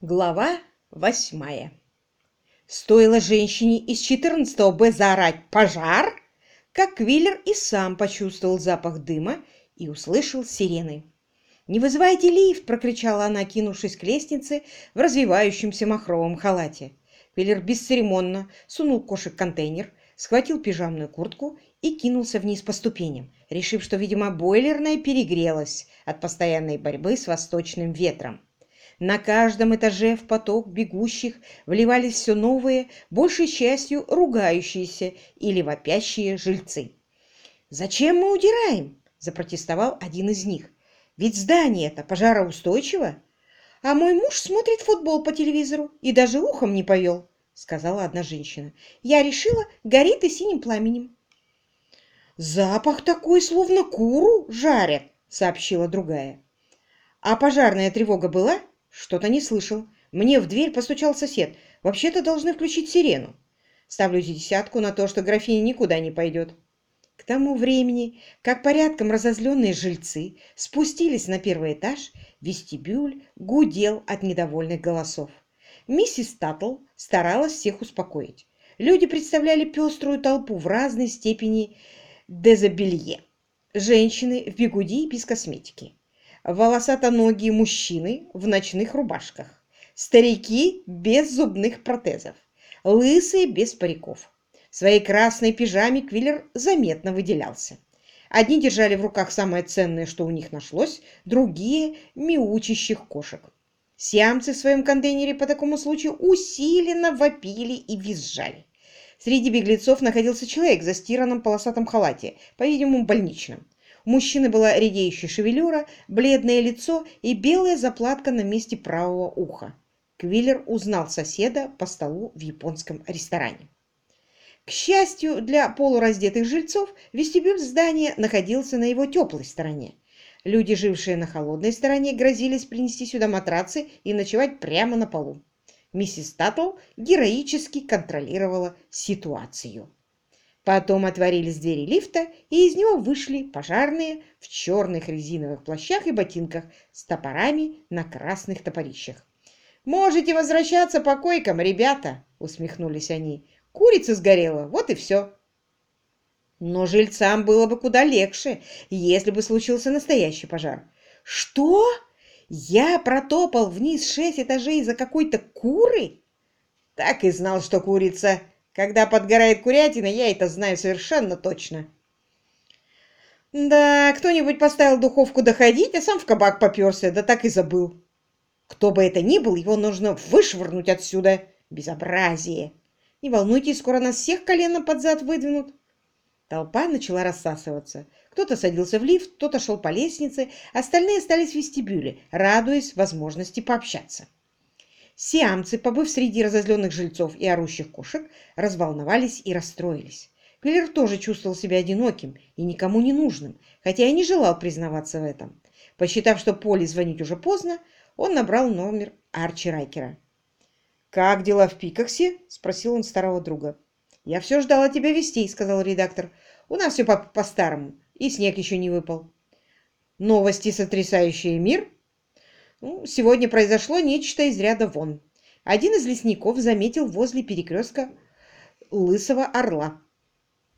Глава восьмая. Стоило женщине из 14 Б заорать «Пожар!», как Квиллер и сам почувствовал запах дыма и услышал сирены. «Не вызывайте лифт!» – прокричала она, кинувшись к лестнице в развивающемся махровом халате. Квиллер бесцеремонно сунул кошек контейнер, схватил пижамную куртку и кинулся вниз по ступеням, решив, что, видимо, бойлерная перегрелась от постоянной борьбы с восточным ветром. На каждом этаже в поток бегущих вливались все новые, большей частью ругающиеся или вопящие жильцы. «Зачем мы удираем?» – запротестовал один из них. «Ведь здание это пожароустойчиво. А мой муж смотрит футбол по телевизору и даже ухом не повел», – сказала одна женщина. «Я решила, горит и синим пламенем». «Запах такой, словно куру жарят», — сообщила другая. «А пожарная тревога была?» Что-то не слышал. Мне в дверь постучал сосед. Вообще-то должны включить сирену. Ставлю десятку на то, что графиня никуда не пойдет. К тому времени, как порядком разозленные жильцы спустились на первый этаж, вестибюль гудел от недовольных голосов. Миссис Таттл старалась всех успокоить. Люди представляли пеструю толпу в разной степени дезобелье. Женщины в бегуди и без косметики волосатоногие мужчины в ночных рубашках, старики без зубных протезов, лысые без париков. В своей красной пижаме Квиллер заметно выделялся. Одни держали в руках самое ценное, что у них нашлось, другие – мяучащих кошек. Сиамцы в своем контейнере по такому случаю усиленно вопили и визжали. Среди беглецов находился человек в застиранном полосатом халате, по-видимому, больничном. У мужчины была редеющая шевелюра, бледное лицо и белая заплатка на месте правого уха. Квиллер узнал соседа по столу в японском ресторане. К счастью для полураздетых жильцов, вестибюль здания находился на его теплой стороне. Люди, жившие на холодной стороне, грозились принести сюда матрацы и ночевать прямо на полу. Миссис Таттл героически контролировала ситуацию. Потом отворились двери лифта, и из него вышли пожарные в черных резиновых плащах и ботинках с топорами на красных топорищах. «Можете возвращаться по койкам, ребята!» — усмехнулись они. «Курица сгорела, вот и все!» Но жильцам было бы куда легче, если бы случился настоящий пожар. «Что? Я протопал вниз шесть этажей за какой-то куры?» «Так и знал, что курица!» Когда подгорает курятина, я это знаю совершенно точно. Да, кто-нибудь поставил духовку доходить, а сам в кабак поперся, да так и забыл. Кто бы это ни был, его нужно вышвырнуть отсюда. Безобразие! Не волнуйтесь, скоро нас всех коленом под зад выдвинут. Толпа начала рассасываться. Кто-то садился в лифт, кто-то шел по лестнице, остальные остались в вестибюле, радуясь возможности пообщаться. Сиамцы, побыв среди разозленных жильцов и орущих кошек, разволновались и расстроились. Квиллер тоже чувствовал себя одиноким и никому не нужным, хотя и не желал признаваться в этом. Посчитав, что Поле звонить уже поздно, он набрал номер Арчи Райкера. «Как дела в Пикаксе?» – спросил он старого друга. «Я все ждал от тебя вестей», – сказал редактор. «У нас все по-старому, и снег еще не выпал». «Новости, сотрясающие мир?» Ну, сегодня произошло нечто из ряда вон. Один из лесников заметил возле перекрестка лысого орла.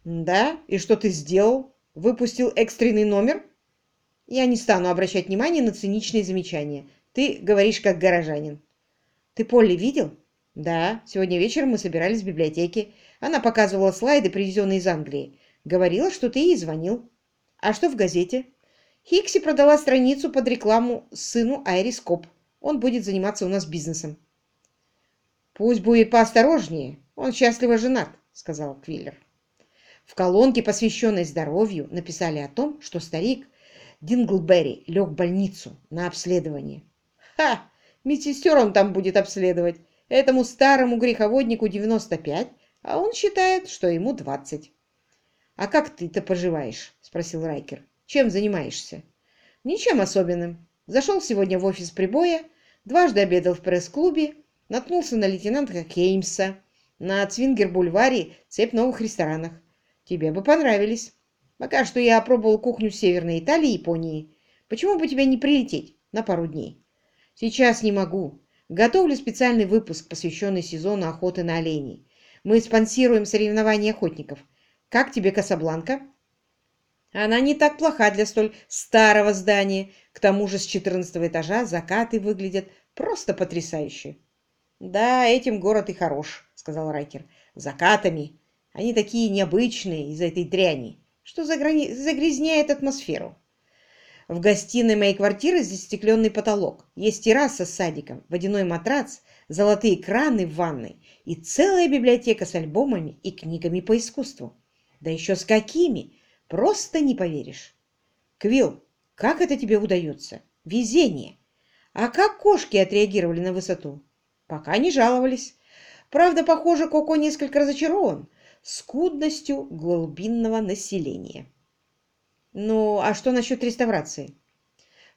«Да? И что ты сделал? Выпустил экстренный номер?» «Я не стану обращать внимания на циничные замечания. Ты говоришь как горожанин». «Ты Полли видел?» «Да. Сегодня вечером мы собирались в библиотеке. Она показывала слайды, привезенные из Англии. Говорила, что ты ей звонил. А что в газете?» Хикси продала страницу под рекламу сыну Айрис Коп. Он будет заниматься у нас бизнесом. «Пусть будет поосторожнее. Он счастливо женат», — сказал Квиллер. В колонке, посвященной здоровью, написали о том, что старик Динглберри лег в больницу на обследование. «Ха! Медсестер он там будет обследовать. Этому старому греховоднику 95, а он считает, что ему 20. «А как ты-то поживаешь?» — спросил Райкер. Чем занимаешься? Ничем особенным. Зашел сегодня в офис прибоя, дважды обедал в пресс-клубе, наткнулся на лейтенанта Кеймса, на Цвингер-бульваре цепь новых ресторанов. Тебе бы понравились. Пока что я опробовал кухню Северной Италии и Японии. Почему бы тебе не прилететь на пару дней? Сейчас не могу. Готовлю специальный выпуск, посвященный сезону охоты на оленей. Мы спонсируем соревнования охотников. Как тебе Касабланка? Она не так плоха для столь старого здания. К тому же с 14 этажа закаты выглядят просто потрясающе. Да, этим город и хорош, сказал Райкер. Закатами. Они такие необычные из-за этой дряни, что заграни... загрязняет атмосферу. В гостиной моей квартиры застекленный потолок. Есть терраса с садиком, водяной матрац, золотые краны в ванной и целая библиотека с альбомами и книгами по искусству. Да еще с какими! Просто не поверишь. Квилл, как это тебе удается? Везение! А как кошки отреагировали на высоту? Пока не жаловались. Правда, похоже, Коко несколько разочарован скудностью глубинного населения. Ну, а что насчет реставрации?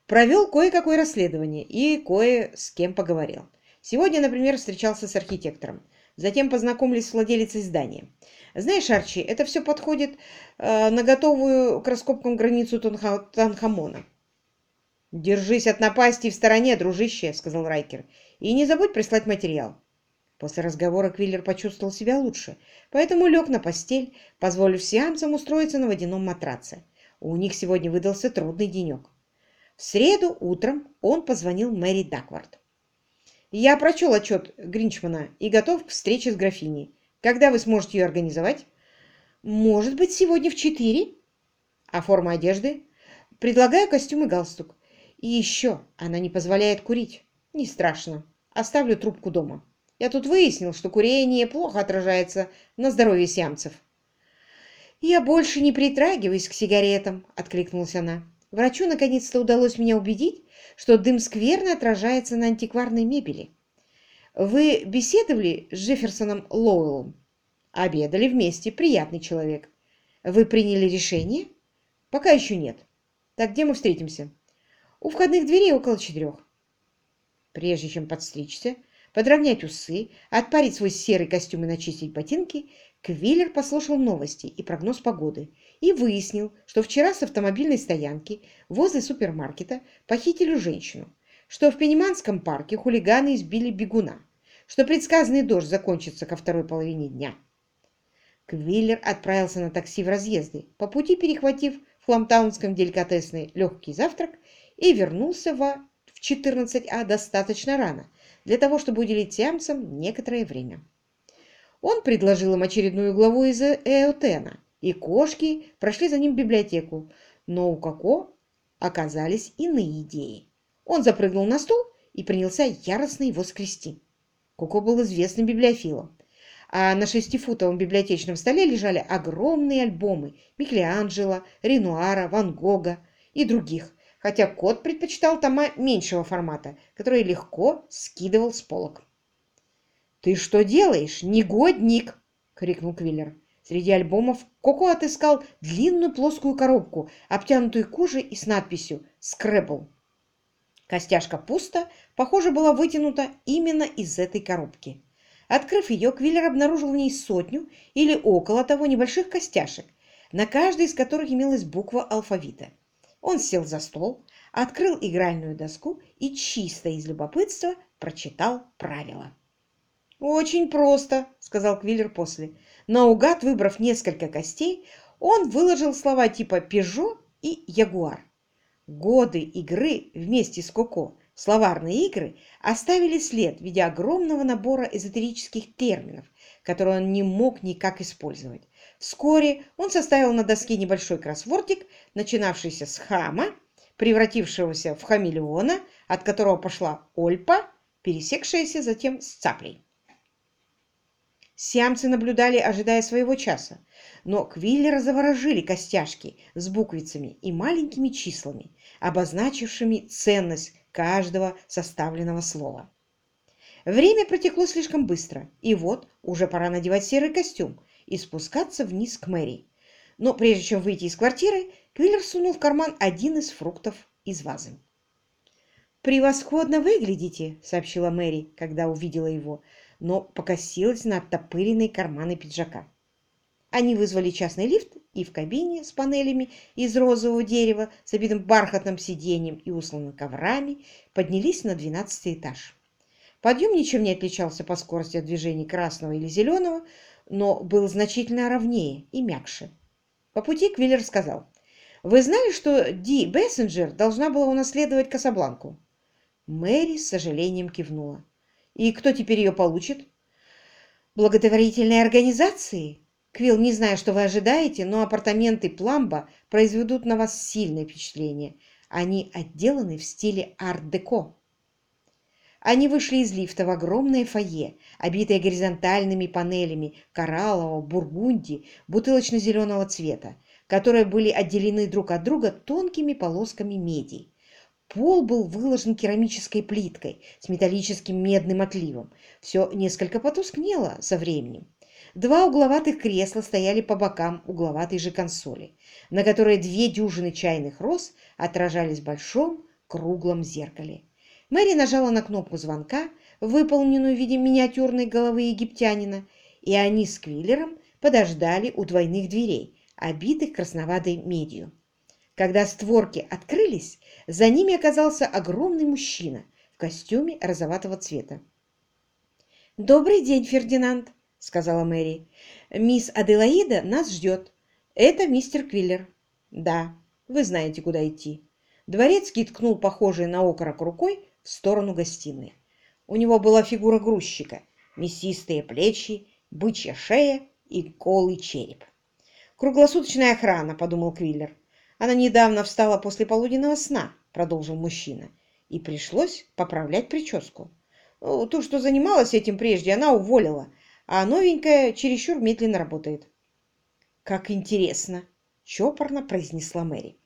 Провел кое-какое расследование и кое с кем поговорил. Сегодня, например, встречался с архитектором. Затем познакомились с владелицей здания. Знаешь, Арчи, это все подходит э, на готовую к раскопкам границу Тонха Танхамона. «Держись от напасти в стороне, дружище», — сказал Райкер. «И не забудь прислать материал». После разговора Квиллер почувствовал себя лучше, поэтому лег на постель, позволив сеансам устроиться на водяном матраце. У них сегодня выдался трудный денек. В среду утром он позвонил Мэри Даквард. «Я прочел отчет Гринчмана и готов к встрече с графиней. Когда вы сможете ее организовать?» «Может быть, сегодня в четыре?» «А форма одежды?» «Предлагаю костюм и галстук. И еще она не позволяет курить. Не страшно. Оставлю трубку дома. Я тут выяснил, что курение плохо отражается на здоровье сиамцев». «Я больше не притрагиваюсь к сигаретам», — откликнулась она. «Врачу наконец-то удалось меня убедить, что дым скверно отражается на антикварной мебели. Вы беседовали с Джефферсоном Лоуэллом? Обедали вместе, приятный человек. Вы приняли решение? Пока еще нет. Так где мы встретимся? У входных дверей около четырех. Прежде чем подстричься, подровнять усы, отпарить свой серый костюм и начистить ботинки, Квиллер послушал новости и прогноз погоды и выяснил, что вчера с автомобильной стоянки возле супермаркета похитили женщину, что в Пенеманском парке хулиганы избили бегуна, что предсказанный дождь закончится ко второй половине дня. Квиллер отправился на такси в разъезды, по пути перехватив в Хламтаунском деликатесный легкий завтрак и вернулся во в 14А достаточно рано для того, чтобы уделить сеансам некоторое время. Он предложил им очередную главу из Эотена, и кошки прошли за ним в библиотеку, но у Коко оказались иные идеи. Он запрыгнул на стул и принялся яростно его скрести. Коко был известным библиофилом, а на шестифутовом библиотечном столе лежали огромные альбомы Микеланджело, Ренуара, Ван Гога и других, хотя кот предпочитал тома меньшего формата, которые легко скидывал с полок. «Ты что делаешь, негодник?» — крикнул Квиллер. Среди альбомов Коко отыскал длинную плоскую коробку, обтянутую кожей и с надписью «Скрэбл». Костяшка пусто, похоже, была вытянута именно из этой коробки. Открыв ее, Квиллер обнаружил в ней сотню или около того небольших костяшек, на каждой из которых имелась буква алфавита. Он сел за стол, открыл игральную доску и чисто из любопытства прочитал правила. «Очень просто», — сказал Квиллер после. Наугад выбрав несколько костей, он выложил слова типа «Пежо» и «Ягуар». Годы игры вместе с Коко словарные игры оставили след в виде огромного набора эзотерических терминов, которые он не мог никак использовать. Вскоре он составил на доске небольшой кроссвордик, начинавшийся с хама, превратившегося в хамелеона, от которого пошла ольпа, пересекшаяся затем с цаплей. Сиамцы наблюдали, ожидая своего часа, но Квиллера заворожили костяшки с буквицами и маленькими числами, обозначившими ценность каждого составленного слова. Время протекло слишком быстро, и вот уже пора надевать серый костюм и спускаться вниз к Мэри. Но прежде чем выйти из квартиры, Квиллер сунул в карман один из фруктов из вазы. «Превосходно выглядите», — сообщила Мэри, когда увидела его но покосилась на оттопыренные карманы пиджака. Они вызвали частный лифт, и в кабине с панелями из розового дерева с обитым бархатным сиденьем и усланным коврами поднялись на двенадцатый этаж. Подъем ничем не отличался по скорости от движений красного или зеленого, но был значительно ровнее и мягче. По пути Квиллер сказал, «Вы знали, что Ди Бессенджер должна была унаследовать Касабланку?» Мэри с сожалением кивнула. «И кто теперь ее получит?» «Благотворительные организации?» Квилл, не знаю, что вы ожидаете, но апартаменты Пламба произведут на вас сильное впечатление. Они отделаны в стиле арт-деко. Они вышли из лифта в огромное фойе, обитое горизонтальными панелями кораллового, бургунди, бутылочно-зеленого цвета, которые были отделены друг от друга тонкими полосками меди. Пол был выложен керамической плиткой с металлическим медным отливом. Все несколько потускнело со временем. Два угловатых кресла стояли по бокам угловатой же консоли, на которой две дюжины чайных роз отражались в большом круглом зеркале. Мэри нажала на кнопку звонка, выполненную в виде миниатюрной головы египтянина, и они с Квиллером подождали у двойных дверей, обитых красноватой медью. Когда створки открылись, за ними оказался огромный мужчина в костюме розоватого цвета. «Добрый день, Фердинанд!» — сказала Мэри. «Мисс Аделаида нас ждет. Это мистер Квиллер». «Да, вы знаете, куда идти». Дворецкий ткнул похожий на окорок рукой в сторону гостиной. У него была фигура грузчика, мясистые плечи, бычья шея и голый череп. «Круглосуточная охрана», — подумал Квиллер. «Она недавно встала после полуденного сна», — продолжил мужчина, «и пришлось поправлять прическу. Ту, что занималась этим прежде, она уволила, а новенькая чересчур медленно работает». «Как интересно!» — чопорно произнесла Мэри.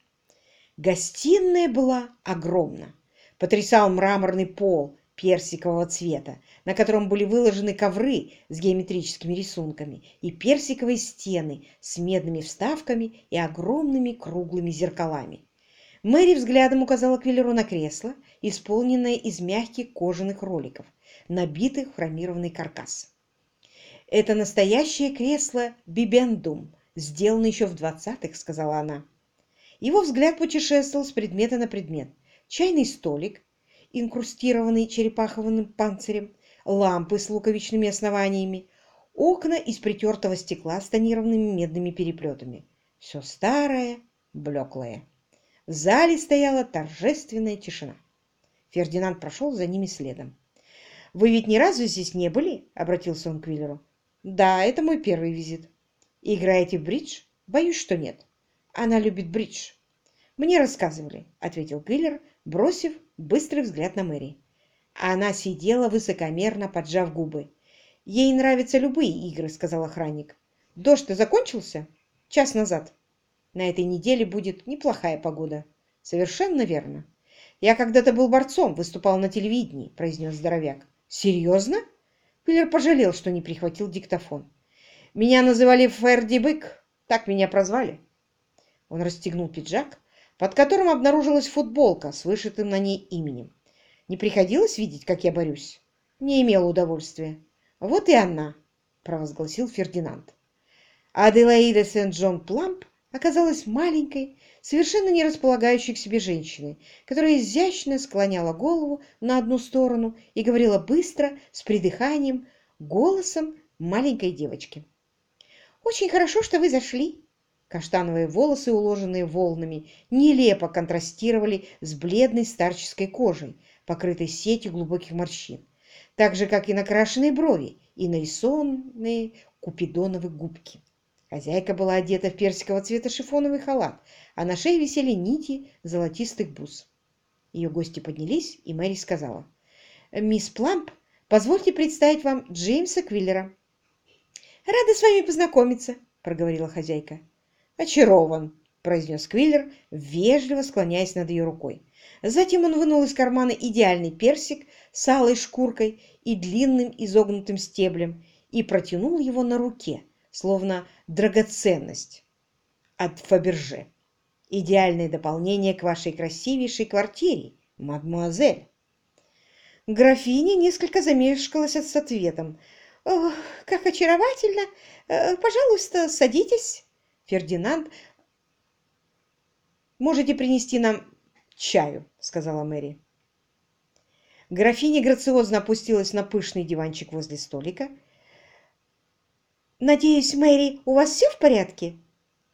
Гостиная была огромна потрясал мраморный пол персикового цвета, на котором были выложены ковры с геометрическими рисунками и персиковые стены с медными вставками и огромными круглыми зеркалами. Мэри взглядом указала Квиллеру на кресло, исполненное из мягких кожаных роликов, набитых в хромированный каркас. «Это настоящее кресло Бибендум, сделано еще в двадцатых», — сказала она. Его взгляд путешествовал с предмета на предмет — чайный столик, инкрустированный черепаховым панцирем, лампы с луковичными основаниями, окна из притертого стекла с тонированными медными переплетами. Все старое, блеклое. В зале стояла торжественная тишина. Фердинанд прошел за ними следом. «Вы ведь ни разу здесь не были?» — обратился он к Виллеру. «Да, это мой первый визит». «Играете в бридж?» «Боюсь, что нет. Она любит бридж». «Мне рассказывали», — ответил Квиллер, бросив быстрый взгляд на Мэри. Она сидела высокомерно, поджав губы. «Ей нравятся любые игры», — сказал охранник. «Дождь-то закончился?» «Час назад. На этой неделе будет неплохая погода». «Совершенно верно. Я когда-то был борцом, выступал на телевидении», — произнес здоровяк. «Серьезно?» Квиллер пожалел, что не прихватил диктофон. «Меня называли Ферди Бык. Так меня прозвали». Он расстегнул пиджак, под которым обнаружилась футболка с вышитым на ней именем. Не приходилось видеть, как я борюсь? Не имела удовольствия. Вот и она, провозгласил Фердинанд. Аделаида Сент-Джон Пламп оказалась маленькой, совершенно не располагающей к себе женщиной, которая изящно склоняла голову на одну сторону и говорила быстро, с придыханием, голосом маленькой девочки. «Очень хорошо, что вы зашли. Каштановые волосы, уложенные волнами, нелепо контрастировали с бледной старческой кожей, покрытой сетью глубоких морщин, так же, как и накрашенные брови и нарисованные купидоновые губки. Хозяйка была одета в персикового цвета шифоновый халат, а на шее висели нити золотистых бус. Ее гости поднялись, и Мэри сказала, «Мисс Пламп, позвольте представить вам Джеймса Квиллера». «Рада с вами познакомиться», — проговорила хозяйка. «Очарован», — произнес Квиллер, вежливо склоняясь над ее рукой. Затем он вынул из кармана идеальный персик с алой шкуркой и длинным изогнутым стеблем и протянул его на руке, словно драгоценность от Фаберже. Идеальное дополнение к вашей красивейшей квартире, мадмуазель. Графиня несколько замешкалась с ответом. «Ох, как очаровательно! Э, пожалуйста, садитесь!» Фердинанд, можете принести нам чаю, сказала Мэри. Графиня грациозно опустилась на пышный диванчик возле столика. «Надеюсь, Мэри, у вас все в порядке?»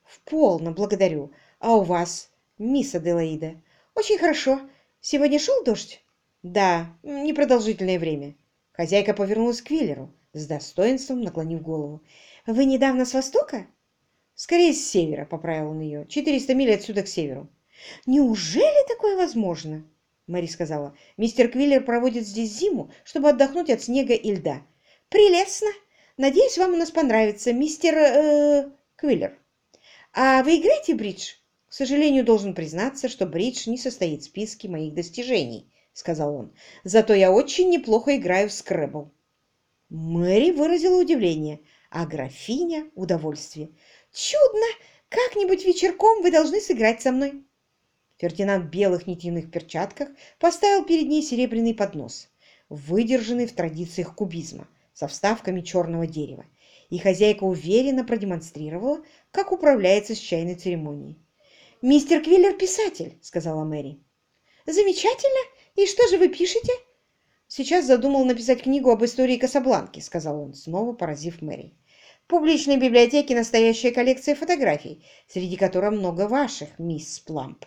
«В полном, благодарю. А у вас, мисс Аделаида?» «Очень хорошо. Сегодня шел дождь?» «Да, непродолжительное время». Хозяйка повернулась к Виллеру, с достоинством наклонив голову. «Вы недавно с востока?» «Скорее, с севера», — поправил он ее. «Четыреста миль отсюда к северу». «Неужели такое возможно?» Мэри сказала. «Мистер Квиллер проводит здесь зиму, чтобы отдохнуть от снега и льда». «Прелестно! Надеюсь, вам у нас понравится, мистер... Э, Квиллер. А вы играете бридж?» «К сожалению, должен признаться, что бридж не состоит в списке моих достижений», — сказал он. «Зато я очень неплохо играю в скрэбл». Мэри выразила удивление, а графиня — удовольствие. «Чудно! Как-нибудь вечерком вы должны сыграть со мной». Фердинанд в белых нитяных перчатках поставил перед ней серебряный поднос, выдержанный в традициях кубизма, со вставками черного дерева, и хозяйка уверенно продемонстрировала, как управляется с чайной церемонией. «Мистер Квиллер писатель», — сказала Мэри. «Замечательно! И что же вы пишете?» «Сейчас задумал написать книгу об истории Касабланки», — сказал он, снова поразив Мэри. «В публичной библиотеке настоящая коллекция фотографий, среди которых много ваших, мисс Пламп».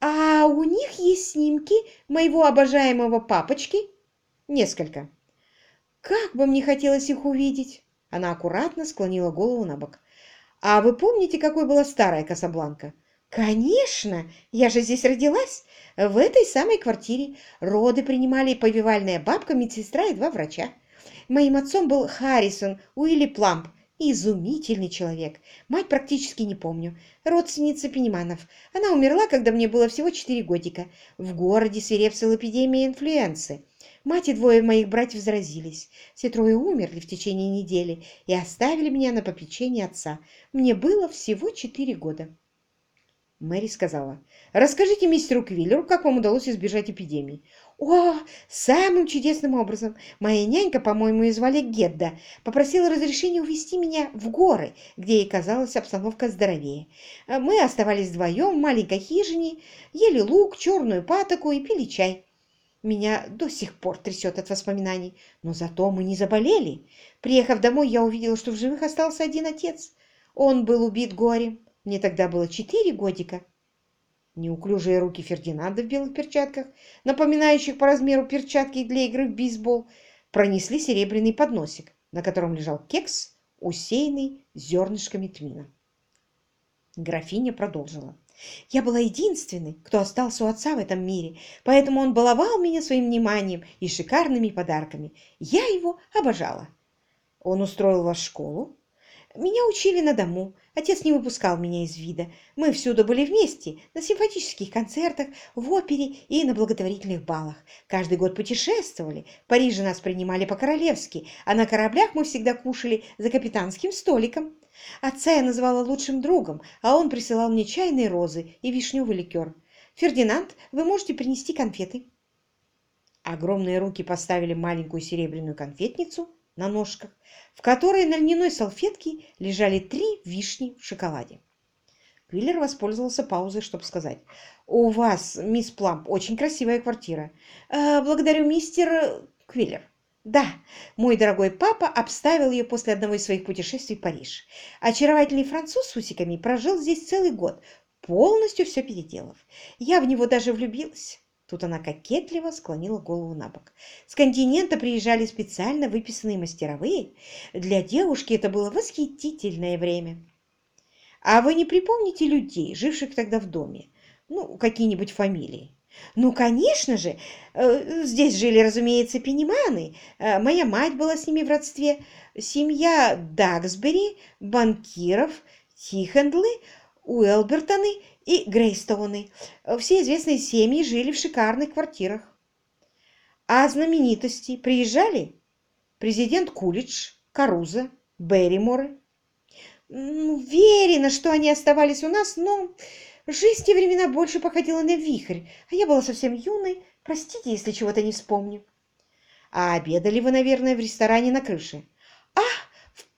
«А у них есть снимки моего обожаемого папочки?» «Несколько». «Как бы мне хотелось их увидеть!» Она аккуратно склонила голову на бок. «А вы помните, какой была старая Касабланка?» «Конечно! Я же здесь родилась, в этой самой квартире. Роды принимали повивальная бабка, медсестра и два врача. Моим отцом был Харрисон Уилли Пламп, Изумительный человек. Мать практически не помню. Родственница Пениманов. Она умерла, когда мне было всего четыре годика. В городе свирепствовала эпидемия инфлюенции. Мать и двое моих братьев заразились. Все трое умерли в течение недели и оставили меня на попечение отца. Мне было всего четыре года. Мэри сказала, «Расскажите мистеру Квиллеру, как вам удалось избежать эпидемии». «О, самым чудесным образом! Моя нянька, по-моему, ее звали Гедда, попросила разрешения увезти меня в горы, где ей казалась обстановка здоровее. Мы оставались вдвоем в маленькой хижине, ели лук, черную патоку и пили чай. Меня до сих пор трясет от воспоминаний, но зато мы не заболели. Приехав домой, я увидела, что в живых остался один отец. Он был убит горем. Мне тогда было четыре годика. Неуклюжие руки Фердинанда в белых перчатках, напоминающих по размеру перчатки для игры в бейсбол, пронесли серебряный подносик, на котором лежал кекс, усеянный зернышками тмина. Графиня продолжила. «Я была единственной, кто остался у отца в этом мире, поэтому он баловал меня своим вниманием и шикарными подарками. Я его обожала. Он устроил вас в школу, меня учили на дому. Отец не выпускал меня из вида. Мы всюду были вместе, на симфонических концертах, в опере и на благотворительных балах. Каждый год путешествовали. В Париже нас принимали по-королевски, а на кораблях мы всегда кушали за капитанским столиком. Отца я называла лучшим другом, а он присылал мне чайные розы и вишневый ликер. «Фердинанд, вы можете принести конфеты?» Огромные руки поставили маленькую серебряную конфетницу на ножках, в которой на льняной салфетке лежали три вишни в шоколаде. Квиллер воспользовался паузой, чтобы сказать. «У вас, мисс Пламп, очень красивая квартира. Э, благодарю, мистер Квиллер». «Да, мой дорогой папа обставил ее после одного из своих путешествий в Париж. Очаровательный француз с усиками прожил здесь целый год, полностью все переделав. Я в него даже влюбилась». Тут она кокетливо склонила голову на бок. С континента приезжали специально выписанные мастеровые. Для девушки это было восхитительное время. А вы не припомните людей, живших тогда в доме? Ну, какие-нибудь фамилии? Ну, конечно же. Э, здесь жили, разумеется, пениманы. Э, моя мать была с ними в родстве. Семья Даксбери, банкиров, Тихендлы, Уэлбертоны и Грейстоуны. Все известные семьи жили в шикарных квартирах. А знаменитости приезжали? Президент Кулич, Каруза, Берриморы. Уверена, что они оставались у нас, но жизнь в те времена больше походила на вихрь, а я была совсем юной. Простите, если чего-то не вспомню. А обедали вы, наверное, в ресторане на крыше?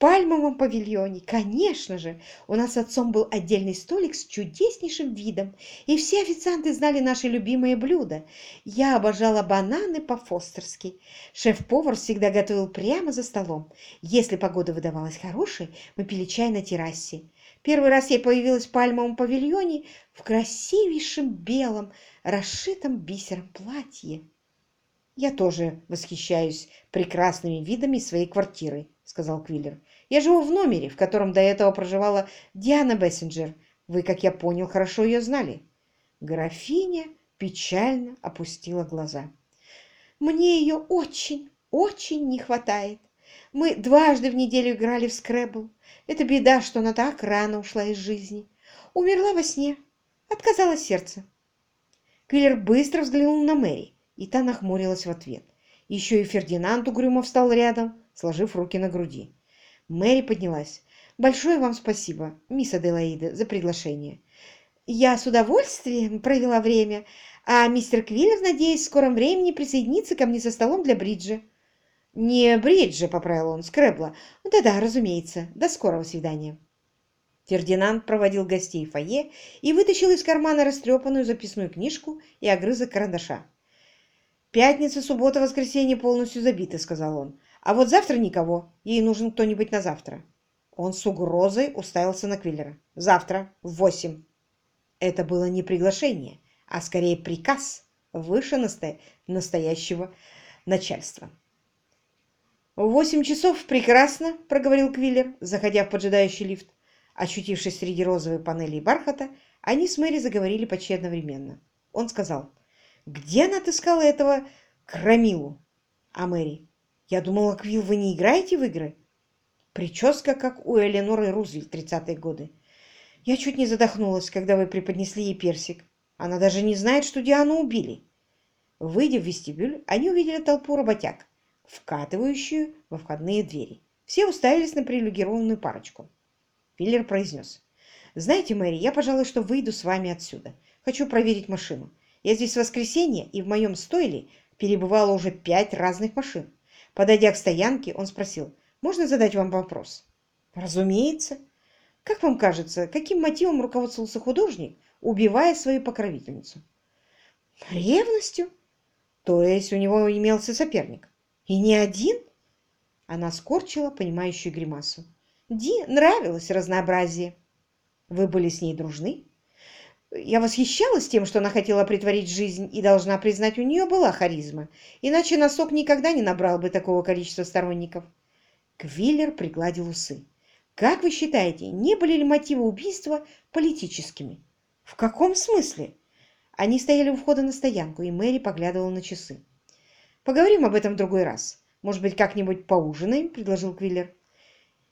Пальмовом павильоне, конечно же. У нас с отцом был отдельный столик с чудеснейшим видом, и все официанты знали наши любимые блюда. Я обожала бананы по-фостерски. Шеф-повар всегда готовил прямо за столом. Если погода выдавалась хорошей, мы пили чай на террасе. Первый раз я появилась в пальмовом павильоне в красивейшем белом, расшитом бисером платье. «Я тоже восхищаюсь прекрасными видами своей квартиры», — сказал Квиллер. «Я живу в номере, в котором до этого проживала Диана Бессенджер. Вы, как я понял, хорошо ее знали». Графиня печально опустила глаза. «Мне ее очень, очень не хватает. Мы дважды в неделю играли в скребл. Это беда, что она так рано ушла из жизни. Умерла во сне. Отказалось сердце». Квиллер быстро взглянул на Мэри и та нахмурилась в ответ. Еще и Фердинанд угрюмо встал рядом, сложив руки на груди. Мэри поднялась. «Большое вам спасибо, мисс Аделаида, за приглашение. Я с удовольствием провела время, а мистер Квиллер, надеюсь, в скором времени присоединится ко мне за столом для бриджа». «Не бриджа», — поправил он, — «скребла». «Да-да, разумеется. До скорого свидания». Фердинанд проводил гостей в фойе и вытащил из кармана растрепанную записную книжку и огрызок карандаша. «Пятница, суббота, воскресенье полностью забиты», — сказал он. «А вот завтра никого. Ей нужен кто-нибудь на завтра». Он с угрозой уставился на Квиллера. «Завтра в восемь». Это было не приглашение, а скорее приказ выше насто... настоящего начальства. «В восемь часов прекрасно», — проговорил Квиллер, заходя в поджидающий лифт. Очутившись среди розовой панели и бархата, они с Мэри заговорили почти одновременно. Он сказал, где она отыскала этого Крамилу? А Мэри? Я думала, Квилл, вы не играете в игры? Прическа, как у Эленоры Рузвельт в 30-е годы. Я чуть не задохнулась, когда вы преподнесли ей персик. Она даже не знает, что Диану убили. Выйдя в вестибюль, они увидели толпу работяг, вкатывающую во входные двери. Все уставились на привилегированную парочку. Филлер произнес. «Знаете, Мэри, я, пожалуй, что выйду с вами отсюда. Хочу проверить машину. Я здесь в воскресенье, и в моем стойле перебывало уже пять разных машин. Подойдя к стоянке, он спросил, «Можно задать вам вопрос?» «Разумеется. Как вам кажется, каким мотивом руководствовался художник, убивая свою покровительницу?» «Ревностью. То есть у него имелся соперник. И не один?» Она скорчила понимающую гримасу. «Ди нравилось разнообразие. Вы были с ней дружны?» Я восхищалась тем, что она хотела притворить жизнь, и должна признать, у нее была харизма. Иначе носок никогда не набрал бы такого количества сторонников. Квиллер пригладил усы. Как вы считаете, не были ли мотивы убийства политическими? В каком смысле? Они стояли у входа на стоянку, и Мэри поглядывала на часы. Поговорим об этом в другой раз. Может быть, как-нибудь поужинаем, предложил Квиллер.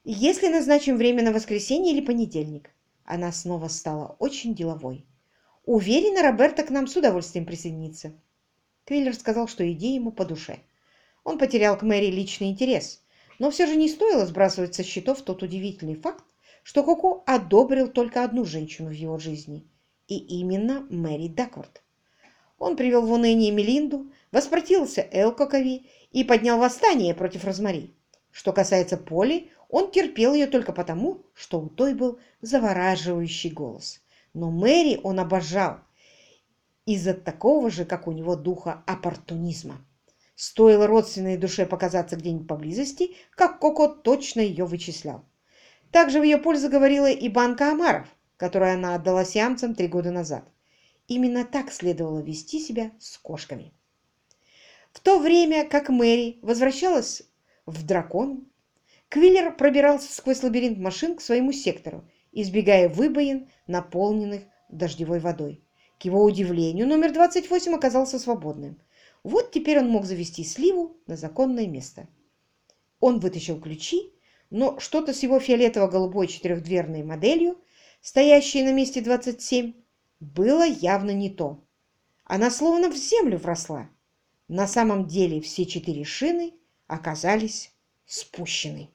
Если назначим время на воскресенье или понедельник. Она снова стала очень деловой. Уверена, Роберта к нам с удовольствием присоединится. Квиллер сказал, что идея ему по душе. Он потерял к Мэри личный интерес, но все же не стоило сбрасывать со счетов тот удивительный факт, что Коко одобрил только одну женщину в его жизни, и именно Мэри Дакворт. Он привел в уныние Мелинду, воспротивился Элкокови и поднял восстание против Розмари. Что касается Поли, он терпел ее только потому, что у той был завораживающий голос но Мэри он обожал из-за такого же, как у него, духа оппортунизма. Стоило родственной душе показаться где-нибудь поблизости, как Коко точно ее вычислял. Также в ее пользу говорила и банка омаров, которую она отдала сиамцам три года назад. Именно так следовало вести себя с кошками. В то время, как Мэри возвращалась в дракон, Квиллер пробирался сквозь лабиринт машин к своему сектору избегая выбоин, наполненных дождевой водой. К его удивлению, номер 28 оказался свободным. Вот теперь он мог завести сливу на законное место. Он вытащил ключи, но что-то с его фиолетово-голубой четырехдверной моделью, стоящей на месте 27, было явно не то. Она словно в землю вросла. На самом деле все четыре шины оказались спущены.